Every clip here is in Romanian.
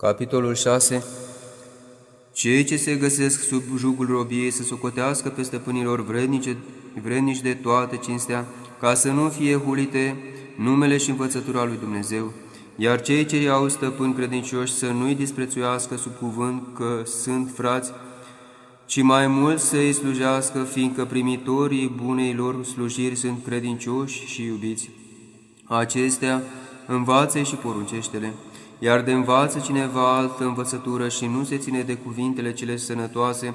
Capitolul 6 Cei ce se găsesc sub jugul robiei să socotească pe stăpânilor vrednice, vrednici de toată cinstea, ca să nu fie hulite numele și învățătura lui Dumnezeu, iar cei ce iau stăpâni credincioși să nu-i disprețuiască sub cuvânt că sunt frați, ci mai mult să-i slujească, fiindcă primitorii bunei lor slujiri sunt credincioși și iubiți. Acestea învață și poruncește-le iar de învață cineva altă învățătură și nu se ține de cuvintele cele sănătoase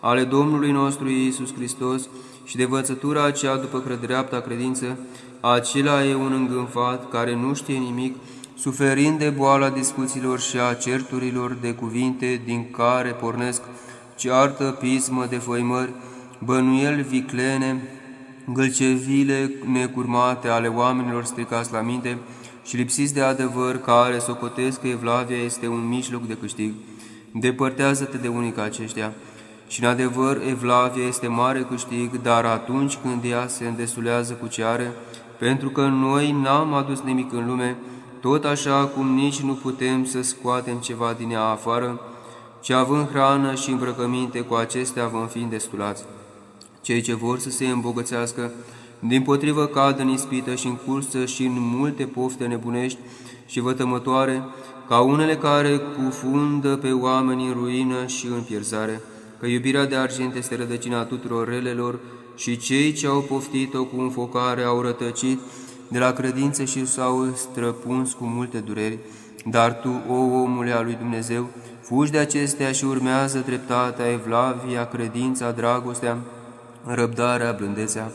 ale Domnului nostru Iisus Hristos și de învățătura aceea după dreapta credință, acela e un îngânfat care nu știe nimic, suferind de boala discuțiilor și a certurilor de cuvinte din care pornesc ceartă, pismă de făimări, bănuieli viclene, gâlcevile necurmate ale oamenilor stricați la minte, și lipsiți de adevăr, care socotesc că Evlavia este un mijloc de câștig, depărtează-te de unii ca aceștia. Și în adevăr, Evlavia este mare câștig, dar atunci când ea se îndesulează cu ce are, pentru că noi n-am adus nimic în lume, tot așa cum nici nu putem să scoatem ceva din ea afară, ci având hrană și îmbrăcăminte, cu acestea vom fi îndestulați. Cei ce vor să se îmbogățească, din potrivă cad în ispită și în cursă și în multe pofte nebunești și vătămătoare, ca unele care cufundă pe oameni în ruină și în pierzare, că iubirea de argint este rădăcina tuturor relelor și cei ce au poftit-o cu înfocare au rătăcit de la credință și s-au străpuns cu multe dureri. Dar tu, o omule al lui Dumnezeu, fugi de acestea și urmează dreptatea, evlavia, credința, dragostea, răbdarea, blândețea,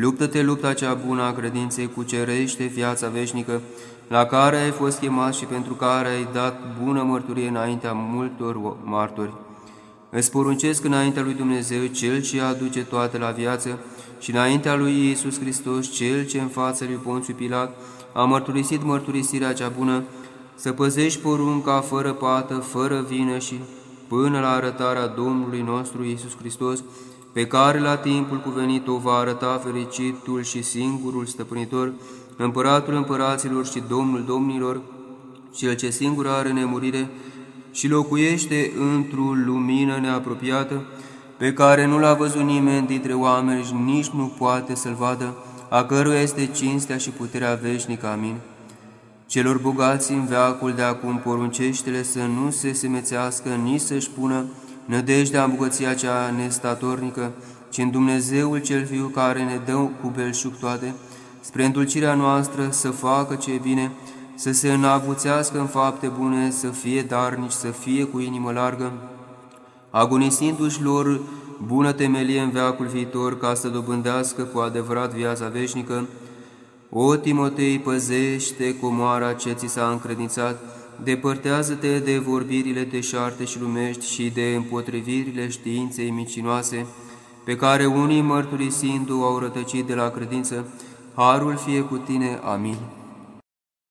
Luptă-te lupta cea bună a credinței, cucerește viața veșnică, la care ai fost chemat și pentru care ai dat bună mărturie înaintea multor martori. Îți poruncesc înaintea lui Dumnezeu, Cel ce aduce toate la viață, și înaintea lui Iisus Hristos, Cel ce în fața lui Ponțiu Pilat a mărturisit mărturisirea cea bună, să păzești porunca fără pată, fără vină și până la arătarea Domnului nostru Iisus Hristos, pe care la timpul cuvenit o va arăta fericitul și singurul stăpânitor, împăratul împăraților și domnul domnilor, cel ce singur are nemurire și locuiește într-o lumină neapropiată, pe care nu l-a văzut nimeni dintre oameni și nici nu poate să-l vadă, a căruia este cinstea și puterea veșnică. Amin. Celor bogați în veacul de acum poruncește să nu se semețească, nici să-și pună nădejdea în bogăția cea nestatornică, ci în Dumnezeul cel Fiu care ne dă cu belșug toate, spre îndulcirea noastră să facă ce e bine, să se înavuțească în fapte bune, să fie darnici, să fie cu inimă largă, agonisindu-și lor bună temelie în veacul viitor, ca să dobândească cu adevărat viața veșnică. O, Timotei, păzește comoara ce ți s-a încredințat, Depărtează-te de vorbirile deșarte și lumești și de împotrivirile științei micinoase, pe care unii mărturisindu au rătăcit de la credință, harul fie cu tine. Amin.